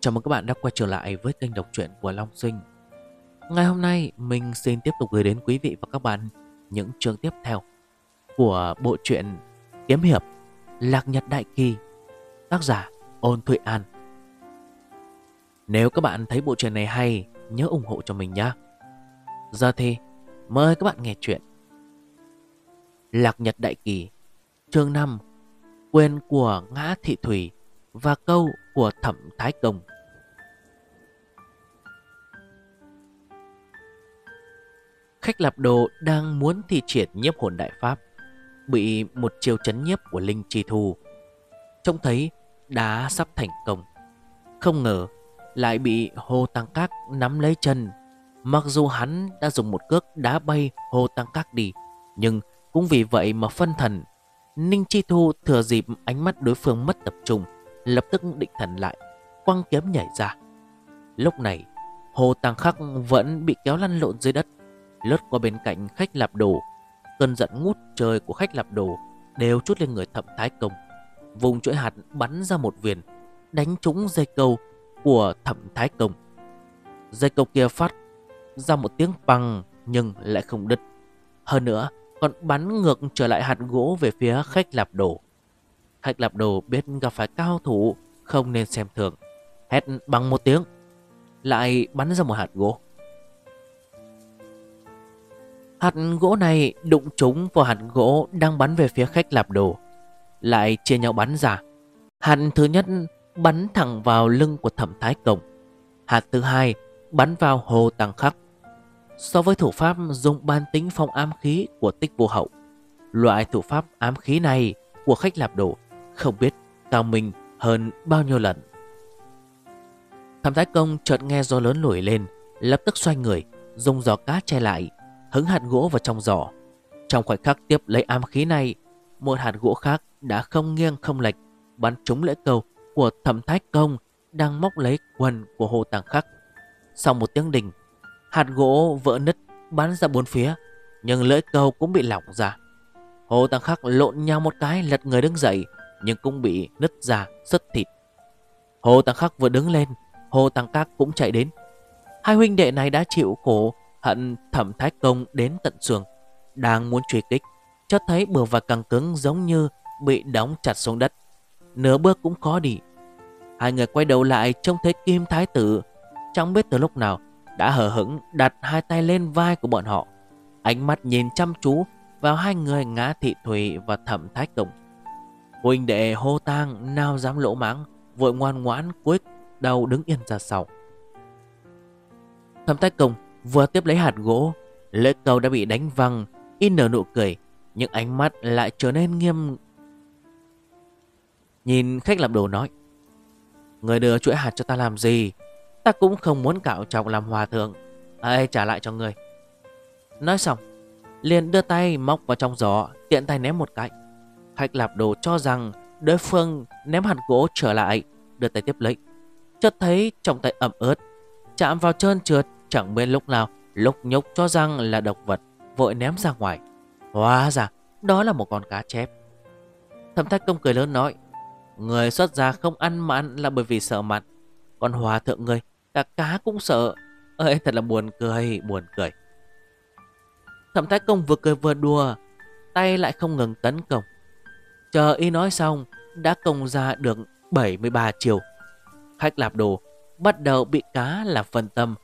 Chào mừng các bạn đã quay trở lại với kênh đọc truyện của Long Sinh. Ngày hôm nay, mình xin tiếp tục gửi đến quý vị và các bạn những chương tiếp theo của bộ truyện Kiếm Hiệp, Lạc Nhật Đại Kỳ, Tác giả Ôn Thụy An. Nếu các bạn thấy bộ truyện này hay, nhớ ủng hộ cho mình nhé Giờ thì, mời các bạn nghe chuyện. Lạc Nhật Đại Kỳ, Chương 5 Quyền của Ngã Thị Thủy Và câu của Thẩm Thái Công. Khách lập đồ đang muốn thi triển nhiếp hồn đại pháp, Bị một chiều chấn nhiếp của Linh Chi Thu. Trông thấy đá sắp thành công. Không ngờ lại bị Hồ Tăng Các nắm lấy chân. Mặc dù hắn đã dùng một cước đá bay Hồ Tăng Các đi, Nhưng cũng vì vậy mà phân thần. Ninh Chi Thu thừa dịp ánh mắt đối phương mất tập trung Lập tức định thần lại, Quăng kiếm nhảy ra. Lúc này, Hồ Tăng Khắc vẫn bị kéo lăn lộn dưới đất, Lướt qua bên cạnh khách lạp đồ. Cơn giận ngút trời của khách lạp đồ Đều chút lên người thẩm thái công, Vùng chuỗi hạt bắn ra một viên Đánh trúng dây câu của thẩm thái công. Dây câu kia phát ra một tiếng bằng Nhưng lại không đứt. Hơn nữa, còn bắn ngược trở lại hạt gỗ về phía khách lạp đồ. Khách lạp đồ biết gặp phải cao thủ Không nên xem thường Hét bằng một tiếng Lại bắn ra một hạt gỗ Hạt gỗ này đụng trúng vào hạt gỗ đang bắn về phía khách lạp đồ. Lại chia nhau bắn ra. Hạt thứ nhất bắn thẳng vào lưng của thẩm thái cổng, Hạt thứ hai bắn vào hồ tăng khắc. So với thủ pháp dùng ban tính phong ám khí của tích vô hậu, loại thủ pháp ám khí này của khách lạp đồ không biết cao minh hơn bao nhiêu lần. Thẩm thái công chợt nghe gió lớn nổi lên, lập tức xoay người, dùng giò cá che lại, hứng hạt gỗ vào trong giỏ. Trong khoảnh khắc tiếp lấy ám khí này, một hạt gỗ khác đã không nghiêng không lệch bắn trúng lễ cầu của thẩm thái công đang móc lấy quần của hồ tàng khắc. Sau một tiếng đình, hạt gỗ vỡ nứt bắn ra bốn phía, nhưng lưỡi cầu cũng bị lỏng ra. Hồ Tăng Khắc lộn nhau một cái lật người đứng dậy, nhưng cũng bị nứt ra rất thịt. Hồ Tăng Khắc vừa đứng lên, Hồ Tăng Các cũng chạy đến. Hai huynh đệ này đã chịu khổ hận thẩm thái công đến tận xương. Đang muốn truy kích, cho thấy bờ và càng cứng giống như bị đóng chặt xuống đất. Nửa bước cũng khó đi. Hai người quay đầu lại trông thấy Kim Thái Tử, chẳng biết từ lúc nào đã hờ hững đặt hai tay lên vai của bọn họ. Ánh mắt nhìn chăm chú vào hai người ngã thị thủy và thẩm thái công. Huynh đệ hô tang nào dám lỗ mãng, vội ngoan ngoãn cuối đầu đứng yên ra sau. Thầm thái công Vừa tiếp lấy hạt gỗ Lưỡi cầu đã bị đánh văng In nở nụ cười Nhưng ánh mắt lại trở nên nghiêm. Nhìn khách làm đồ nói Người đưa chuỗi hạt cho ta làm gì? Ta cũng không muốn cạo trọng làm hòa thượng. Ê trả lại cho người? Nói xong liền đưa tay móc vào trong gió Tiện tay ném một cái. Khách lạp đồ cho rằng đối phương ném hạt gỗ trở lại, Đưa tay tiếp lấy. Chợt thấy trong tay ẩm ướt, Chạm vào trơn trượt, Chẳng biết lúc nào lúc nhúc cho rằng là độc vật, Vội ném ra ngoài. Hóa ra, đó là một con cá chép. Thẩm thách công cười lớn nói, Người xuất gia không ăn mặn là bởi vì sợ mặn. Còn hòa thượng người, Cả cá cũng sợ. Ơi thật là buồn cười buồn cười. Thẩm thách công vừa cười vừa đùa, Tay lại không ngừng tấn công. Chờ y nói xong Đã công ra được 73 chiều. Khách lạp đồ Bắt đầu bị cá là phân tâm.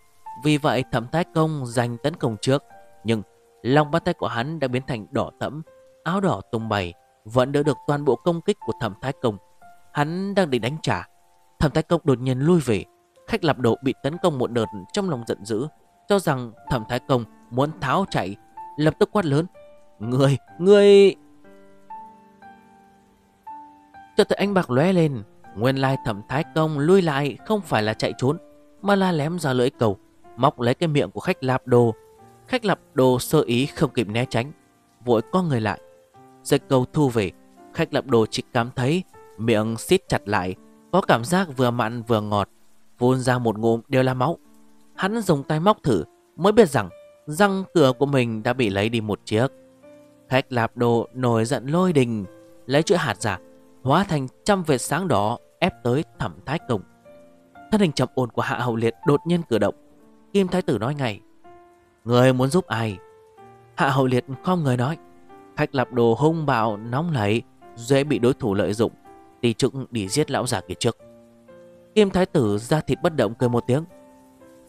Vì vậy thẩm thái công giành tấn công trước Nhưng lòng bàn tay của hắn đã biến thành đỏ thẫm Áo đỏ tung bày Vẫn đỡ được toàn bộ công kích của thẩm thái công. Hắn đang định đánh trả. Thẩm thái công đột nhiên lui về. Khách lạp đồ bị tấn công một đợt trong lòng giận dữ Cho rằng thẩm thái công muốn tháo chạy Lập tức quát lớn Người, người Chợt thấy anh bạc lóe lên, Nguyên lai thẩm thái công lui lại Không phải là chạy trốn, Mà là lém ra lưỡi cầu, Móc lấy cái miệng của khách lạp đồ. Khách lạp đồ sơ ý không kịp né tránh, Vội co người lại. Dây câu thu về, Khách lạp đồ chỉ cảm thấy Miệng xít chặt lại, Có cảm giác vừa mặn vừa ngọt Vôn ra một ngụm đều là máu. Hắn dùng tay móc thử, Mới biết rằng răng cửa của mình đã bị lấy đi một chiếc. Khách lạp đồ nổi giận lôi đình, Lấy chuỗi hạt giả. Hóa thành trăm vệt sáng đỏ Ép tới thẩm thái công. Thân hình chậm ổn của Hạ Hậu Liệt đột nhiên cử động. Kim Thái Tử nói ngay, Người muốn giúp ai? Hạ Hậu Liệt không người nói, Khách lập đồ hung bạo nóng nảy, Dễ bị đối thủ lợi dụng Tỷ trụng đi giết lão già kia trước. Kim Thái Tử ra thịt bất động cười một tiếng,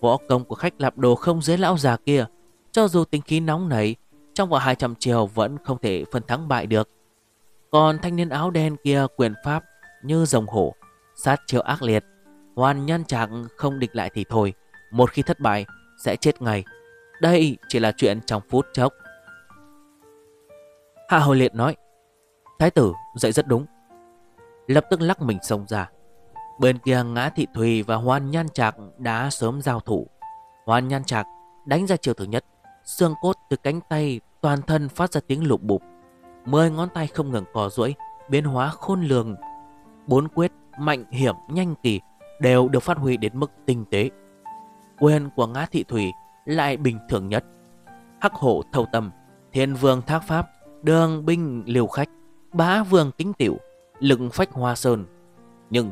Võ công của khách lạp đồ không dưới lão già kia, Cho dù tính khí nóng nảy, Trong vòng 200 chiều vẫn không thể phân thắng bại được. Còn thanh niên áo đen kia quyền pháp như rồng hổ, Sát chiêu ác liệt. Hoàn nhân trạng không địch lại thì thôi, Một khi thất bại, sẽ chết ngay. Đây chỉ là chuyện trong phút chốc. Hạ Hồi Liệt nói, Thái tử dạy rất đúng. Lập tức lắc mình xông ra. Bên kia ngã thị thùy và hoan nhan trạc đã sớm giao thủ. Hoan nhan trạc đánh ra chiều thứ nhất, Xương cốt từ cánh tay toàn thân phát ra tiếng lục bụp. Mười ngón tay không ngừng cò duỗi Biến hóa khôn lường. Bốn quyết mạnh hiểm nhanh kỳ Đều được phát huy đến mức tinh tế. Quyền của ngã thị thủy lại bình thường nhất. Hắc hổ thâu tâm Thiên vương thác pháp Đường binh liều khách Bá vương kính tiểu Lực phách hoa sơn. Nhưng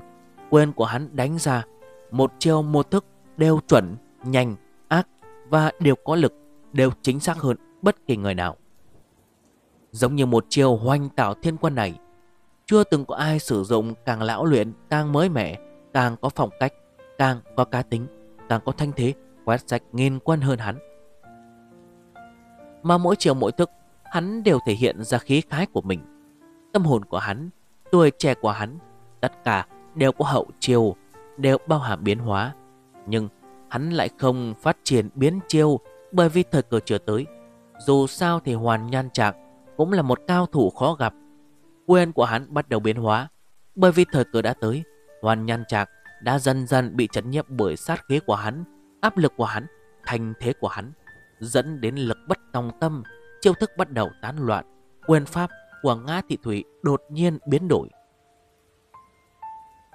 quyền của hắn đánh ra Một chiêu một thức đều chuẩn Nhanh, ác và đều có lực Đều chính xác hơn bất kỳ người nào. Giống như một chiêu hoành tạo thiên quân này. Chưa từng có ai sử dụng càng lão luyện Càng mới mẻ, Càng có phong cách, Càng có cá tính, Càng có thanh thế, Quét sạch nghìn quân hơn hắn. Mà mỗi chiều mỗi thức, Hắn đều thể hiện ra khí khái của mình. Tâm hồn của hắn, Tuổi trẻ của hắn, Tất cả đều có hậu chiêu Đều bao hàm biến hóa. Nhưng hắn lại không phát triển biến chiêu Bởi vì thời cơ chưa tới. Dù sao thì hoàn nhan trạng cũng là một cao thủ khó gặp. Quyền của hắn bắt đầu biến hóa, Bởi vì thời cơ đã tới Hoàn nhan trạc đã dần dần bị chấn nhiếp bởi sát khí của hắn, Áp lực của hắn, Thành thế của hắn, Dẫn đến lực bất tòng tâm, Chiêu thức bắt đầu tán loạn, Quyền pháp của Ngã Thị Thủy đột nhiên biến đổi.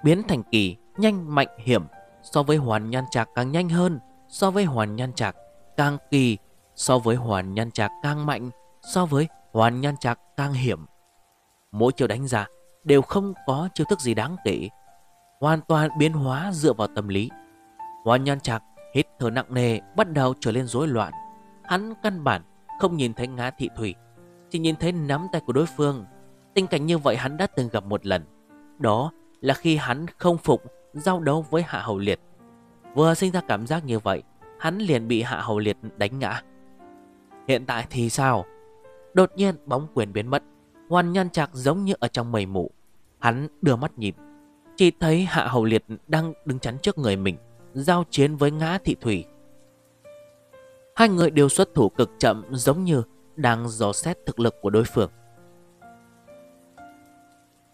Biến thành kỳ, nhanh, mạnh, hiểm, So với hoàn nhan trạc càng nhanh hơn, So với hoàn nhan trạc càng kỳ, So với hoàn nhan trạc càng mạnh, So với hoàn nhan trạc càng hiểm. Mỗi chiêu đánh ra Đều không có chiêu thức gì đáng kể, Hoàn toàn biến hóa dựa vào tâm lý. Hoàn nhan trạc hít thở nặng nề, Bắt đầu trở lên rối loạn. Hắn căn bản không nhìn thấy ngã thị thủy, Chỉ nhìn thấy nắm tay của đối phương. Tình cảnh như vậy hắn đã từng gặp một lần. Đó là khi hắn không phục Giao đấu với Hạ Hầu Liệt. Vừa sinh ra cảm giác như vậy, Hắn liền bị Hạ Hầu Liệt đánh ngã. Hiện tại thì sao? Đột nhiên bóng quyền biến mất Hoàn nhan chạc giống như ở trong mây mù Hắn đưa mắt nhìn Chỉ thấy Hạ Hầu Liệt đang đứng chắn trước người mình Giao chiến với ngã thị thủy Hai người đều xuất thủ cực chậm giống như đang dò xét thực lực của đối phương.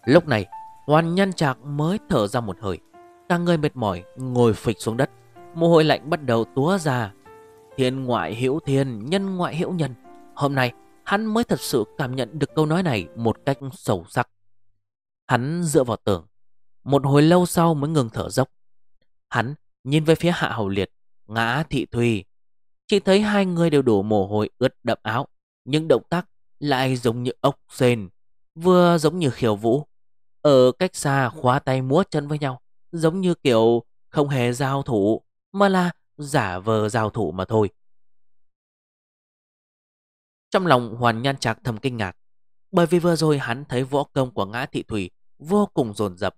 Lúc này, hoàn nhan chạc mới thở ra một hơi. Cả người mệt mỏi, ngồi phịch xuống đất. Mồ hôi lạnh bắt đầu túa ra. Thiên ngoại hiểu thiên, nhân ngoại hiểu nhân. Hôm nay, hắn mới thật sự cảm nhận được câu nói này một cách sâu sắc. Hắn dựa vào tường. Một hồi lâu sau mới ngừng thở dốc. Hắn nhìn về phía hạ hầu liệt, ngã thị thùy, chỉ thấy hai người đều đổ mồ hôi ướt đậm áo Nhưng động tác lại giống như ốc sên Vừa giống như khiêu vũ Ở cách xa khóa tay múa chân với nhau Giống như kiểu không hề giao thủ Mà là giả vờ giao thủ mà thôi trong lòng Hoàn Nhan Trạc thầm kinh ngạc Bởi vì vừa rồi hắn thấy võ công của ngã thị thủy Vô cùng dồn dập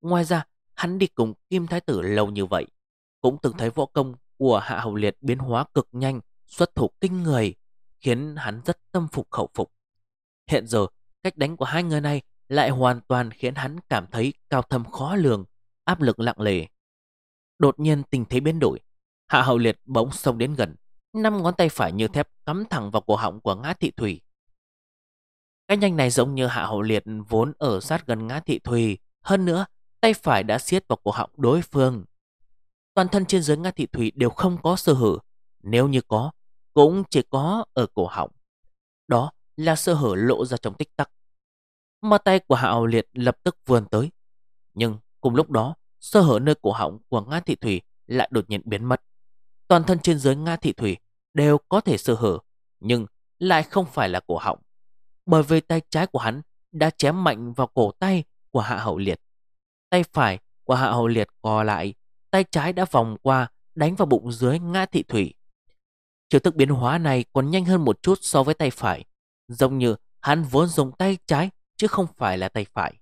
Ngoài ra hắn đi cùng Kim Thái Tử lâu như vậy Cũng từng thấy võ công của Hạ Hầu Liệt biến hóa cực nhanh, xuất thủ kinh người, khiến hắn rất tâm phục khẩu phục. Hiện giờ, cách đánh của hai người này lại hoàn toàn khiến hắn cảm thấy cao thâm khó lường, áp lực lặng lề. Đột nhiên tình thế biến đổi, Hạ Hầu Liệt bỗng xông đến gần, năm ngón tay phải như thép cắm thẳng vào cổ họng của Ngã Thị Thủy. Cái nhanh này giống như Hạ hậu Liệt vốn ở sát gần Ngã Thị Thủy, hơn nữa, tay phải đã siết vào cổ họng đối phương, Toàn thân trên dưới ngã Thị Thủy đều không có sơ hở. Nếu như có, cũng chỉ có ở cổ họng. Đó là sơ hở lộ ra trong tích tắc. Mà tay của Hạ hậu Liệt lập tức vươn tới. Nhưng cùng lúc đó, sơ hở nơi cổ họng của ngã Thị Thủy lại đột nhiên biến mất. Toàn thân trên dưới Nga Thị Thủy đều có thể sơ hở, nhưng lại không phải là cổ họng. Bởi vì tay trái của hắn đã chém mạnh vào cổ tay của Hạ Hậu Liệt. Tay phải của Hạ Hậu Liệt co lại, tay trái đã vòng qua, đánh vào bụng dưới nga thị thủy. Chiều thức biến hóa này còn nhanh hơn một chút so với tay phải, giống như hắn vốn dùng tay trái chứ không phải là tay phải.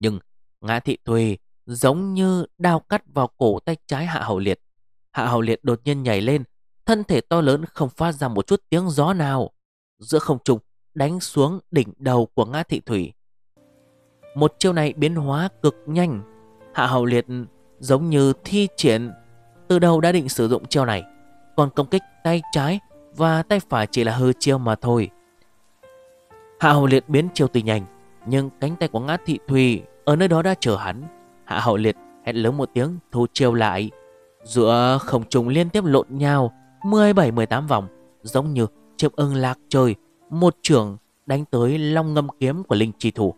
Nhưng ngã thị thủy giống như đao cắt vào cổ tay trái hạ hậu liệt. Hạ hầu liệt đột nhiên nhảy lên, thân thể to lớn không phát ra một chút tiếng gió nào. Giữa không trung đánh xuống đỉnh đầu của ngã thị thủy. Một chiêu này biến hóa cực nhanh. Hạ hầu liệt giống như thi triển từ đầu đã định sử dụng chiêu này. Còn công kích tay trái và tay phải chỉ là hư chiêu mà thôi. Hạ hầu liệt biến chiêu tùy nhanh, nhưng cánh tay của ngã thị thủy ở nơi đó đã chờ hắn. Hạ hầu liệt hét lớn một tiếng thu chiêu lại. Giữa không trùng liên tiếp lộn nhau 17-18 vòng, Giống như chiếc ưng lạc trời, Một trưởng đánh tới long ngâm kiếm của Linh Chi Thủ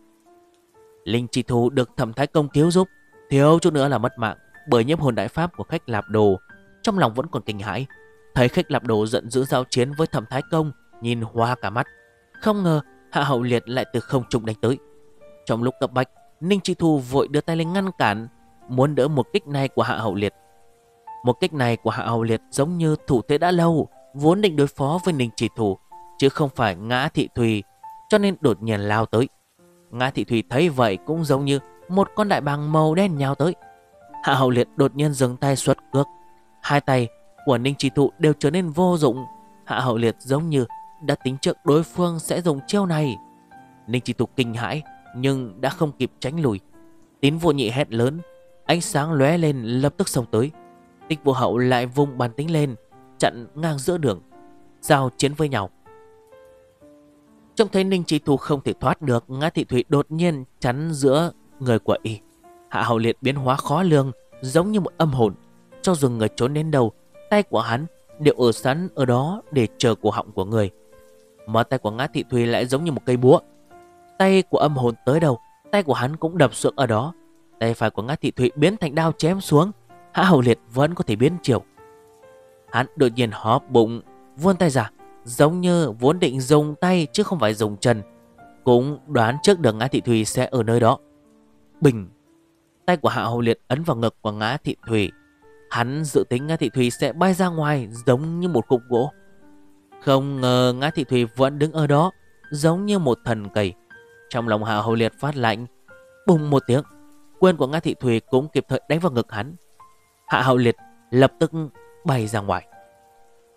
Linh Chi Thủ được thẩm thái công cứu giúp, Thiếu chút nữa là mất mạng, Bởi nhiếp hồn đại pháp của khách lạp đồ, Trong lòng vẫn còn kinh hãi. Thấy khách lạp đồ giận dữ giao chiến với thẩm thái công, Nhìn hoa cả mắt. Không ngờ hạ hậu liệt lại từ không trung đánh tới. Trong lúc cấp bách Ninh Chi Thu vội đưa tay lên ngăn cản, Muốn đỡ một kích này của hạ hậu liệt một cách này của Hạ Hầu Liệt giống như thủ thế đã lâu, vốn định đối phó với Ninh Chỉ Thủ, chứ không phải Ngã Thị Thùy, cho nên đột nhiên lao tới. Ngã Thị Thùy thấy vậy cũng giống như một con đại bàng màu đen nhào tới. Hạ Hầu Liệt đột nhiên dừng tay xuất cước. Hai tay của Ninh Chỉ Thụ đều trở nên vô dụng. Hạ Hầu Liệt giống như đã tính trước đối phương sẽ dùng chiêu này. Ninh Chỉ Thụ kinh hãi nhưng đã không kịp tránh lùi. Tín vô nhị hét lớn, ánh sáng lóe lên lập tức xông tới. Tích vô hậu lại vung bàn tính lên, Chặn ngang giữa đường, Giao chiến với nhau. Trông thấy Ninh Trí Thu không thể thoát được, Ngã Thị Thủy đột nhiên chắn giữa người của y. Hạ hậu liệt biến hóa khó lường, Giống như một âm hồn. Cho dù người trốn đến đâu, Tay của hắn đều ở sẵn ở đó Để chờ cổ họng của người. Mà tay của Ngã Thị thủy lại giống như một cây búa. Tay của âm hồn tới đâu, Tay của hắn cũng đập xuống ở đó. Tay phải của Ngã Thị thủy biến thành đao chém xuống Hạ Hầu Liệt vẫn có thể biến chiều. Hắn đột nhiên hóp bụng, Vươn tay ra, Giống như vốn định dùng tay chứ không phải dùng chân, Cũng đoán trước được Ngã Thị Thùy sẽ ở nơi đó. Bình! Tay của Hạ Hầu Liệt ấn vào ngực của Ngã Thị Thùy. Hắn dự tính Ngã Thị Thùy sẽ bay ra ngoài Giống như một cục gỗ. Không ngờ Ngã Thị Thùy vẫn đứng ở đó, Giống như một thần cầy. Trong lòng Hạ Hầu Liệt phát lạnh, Bùng một tiếng Quyền của Ngã Thị Thùy cũng kịp thời đánh vào ngực hắn. Hạ Hậu Liệt lập tức bay ra ngoài.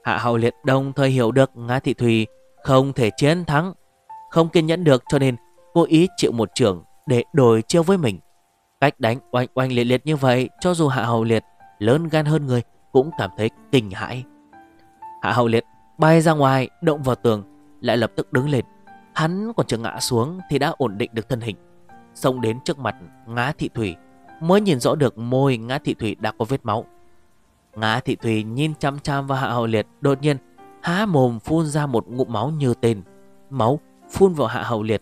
Hạ Hậu Liệt đồng thời hiểu được Ngã Thị Thùy không thể chiến thắng, không kiên nhẫn được cho nên cố ý chịu một trường để đổi chiêu với mình. Cách đánh oanh oanh liệt liệt như vậy cho dù Hạ Hậu Liệt lớn gan hơn người cũng cảm thấy kinh hãi. Hạ Hậu Liệt bay ra ngoài động vào tường lại lập tức đứng lên. Hắn còn chưa ngã xuống thì đã ổn định được thân hình. Xông đến trước mặt Ngã Thị Thủy mới nhìn rõ được môi ngã thị thủy đã có vết máu. Ngã thị thủy nhìn chăm chăm vào hạ hậu liệt đột nhiên há mồm phun ra một ngụm máu như tên. Máu phun vào hạ hậu liệt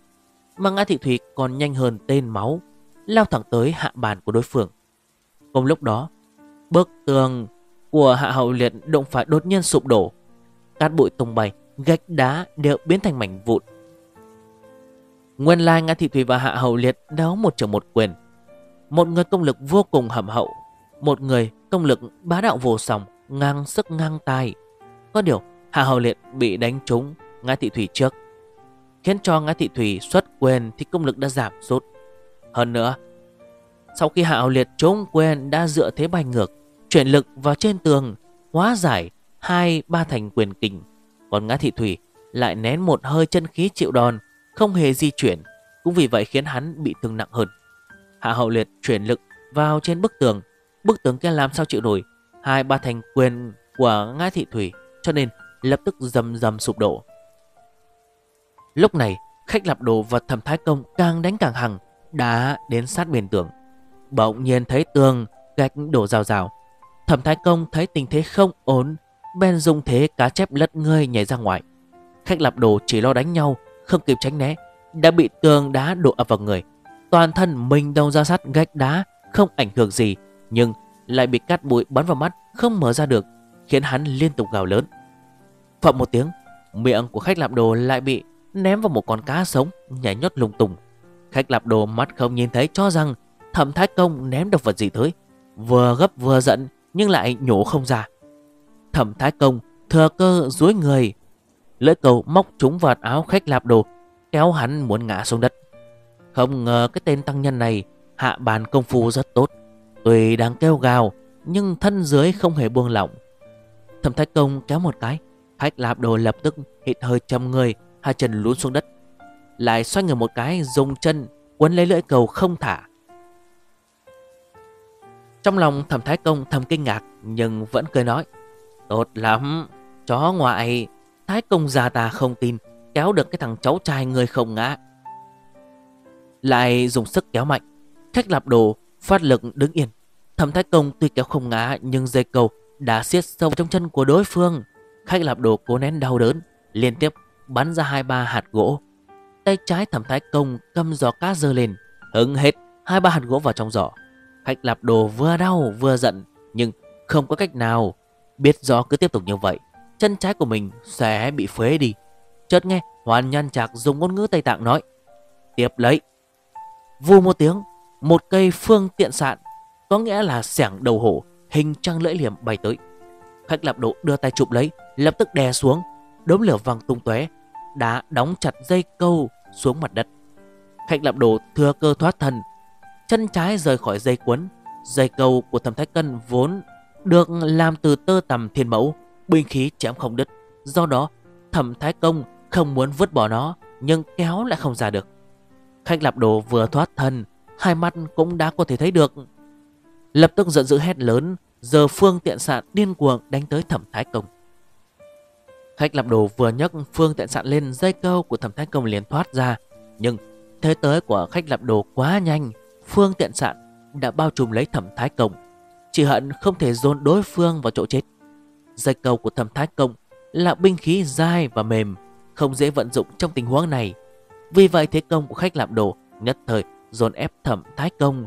mà ngã thị thủy còn nhanh hơn tên máu lao thẳng tới hạ bàn của đối phương. Cùng lúc đó bức tường của hạ hậu liệt động phải đột nhiên sụp đổ. Cát bụi tung bay, gạch đá đều biến thành mảnh vụn. Nguyên lai Ngã Thị Thủy và Hạ Hậu Liệt đấu một trường một quyền một người công lực vô cùng hậm hậu, Một người công lực bá đạo vô song, Ngang sức ngang tài. Có điều, Hạ Hầu Liệt bị đánh trúng Ngã Thị Thủy trước, Khiến cho Ngã Thị Thủy xuất quyền Thì công lực đã giảm sút. Hơn nữa, Sau khi Hạ Hầu Liệt trúng quyền Đã dựa thế bay ngược, Chuyển lực vào trên tường, Hóa giải hai ba thành quyền kình, Còn Ngã Thị Thủy lại nén một hơi chân khí chịu đòn, Không hề di chuyển, Cũng vì vậy khiến hắn bị thương nặng hơn. Hạ hậu liệt chuyển lực vào trên bức tường. Bức tường kia làm sao chịu nổi? Hai ba thành quyền của Ngã Thị Thủy, Cho nên lập tức dầm dầm sụp đổ. Lúc này, khách lạp đồ và thẩm thái công càng đánh càng hằng, Đã đến sát bên tường. Bỗng nhiên thấy tường gạch đổ rào rào. Thẩm thái công thấy tình thế không ổn Ben dùng thế cá chép lật người nhảy ra ngoài. Khách lạp đồ chỉ lo đánh nhau, Không kịp tránh né, Đã bị tường đá đổ ập vào người. Toàn thân mình đông ra sắt gạch đá, Không ảnh hưởng gì, Nhưng lại bị cát bụi bắn vào mắt, Không mở ra được, Khiến hắn liên tục gào lớn. Phậm một tiếng, Miệng của khách lạp đồ lại bị ném vào một con cá sống, Nhảy nhót lung tung. Khách lạp đồ mắt không nhìn thấy cho rằng Thẩm Thái Công ném độc vật gì tới. Vừa gấp vừa giận, nhưng lại nhổ không ra. Thẩm Thái Công thừa cơ dối người, Lưỡi cầu móc trúng vào áo khách lạp đồ, Kéo hắn muốn ngã xuống đất. Không ngờ cái tên tăng nhân này Hạ bàn công phu rất tốt. Tuy đang kêu gào, Nhưng thân dưới không hề buông lỏng. Thẩm Thái Công kéo một cái Khách lạp đồ lập tức hít hơi chầm người, Hai chân lún xuống đất. Lại xoay người một cái, dùng chân Quấn lấy lưỡi cầu không thả. Trong lòng thẩm thái công thầm kinh ngạc, Nhưng vẫn cười nói, Tốt lắm, Chó ngoại, Thái công già ta không tin, Kéo được cái thằng cháu trai người không ngã. Lại dùng sức kéo mạnh. Khách lạp đồ, phát lực đứng yên. Thẩm thái công tuy kéo không ngã, Nhưng dây cầu đã siết sâu trong chân của đối phương. Khách lạp đồ cố nén đau đớn, Liên tiếp bắn ra hai ba hạt gỗ. Tay trái thẩm thái công cầm giò cá dơ lên. Hứng hết, hai ba hạt gỗ vào trong giỏ Khách lạp đồ vừa đau, vừa giận, Nhưng không có cách nào Biết gió cứ tiếp tục như vậy. Chân trái của mình sẽ bị phế đi. Chợt nghe hoàn nhan Trạc dùng ngôn ngữ Tây Tạng nói, Tiếp lấy. Vù một tiếng Một cây phương tiện sạn Có nghĩa là sẻng đầu hổ Hình trăng lưỡi liềm bay tới Khách lạp độ đưa tay chụp lấy Lập tức đè xuống Đốm lửa vàng tung tóe đã đóng chặt dây câu xuống mặt đất. Khách lạp độ thừa cơ thoát thân, chân trái rời khỏi dây cuốn. Dây câu của thẩm thái cân vốn được làm từ tơ tầm thiên mẫu, binh khí chém không đứt. Do đó, thẩm thái công không muốn vứt bỏ nó, nhưng kéo lại không ra được. Khách lạp đồ vừa thoát thân, hai mắt cũng đã có thể thấy được. Lập tức giận dữ hét lớn, giờ phương tiện sạn điên cuồng đánh tới thẩm thái công. Khách lạp đồ vừa nhấc phương tiện sạn lên dây câu của thẩm thái công liền thoát ra. Nhưng thế tới của khách lạp đồ quá nhanh, phương tiện sạn đã bao trùm lấy thẩm thái công. Chỉ hận không thể dồn đối phương vào chỗ chết. Dây câu của thẩm thái công là binh khí dai và mềm, không dễ vận dụng trong tình huống này. Vì vậy thế công của khách làm đồ nhất thời dồn ép thẩm thái công.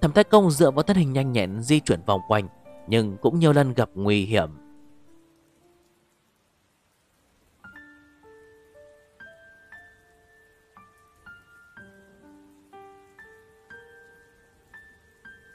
Thẩm thái công dựa vào thân hình nhanh nhẹn di chuyển vòng quanh, nhưng cũng nhiều lần gặp nguy hiểm.